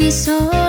be so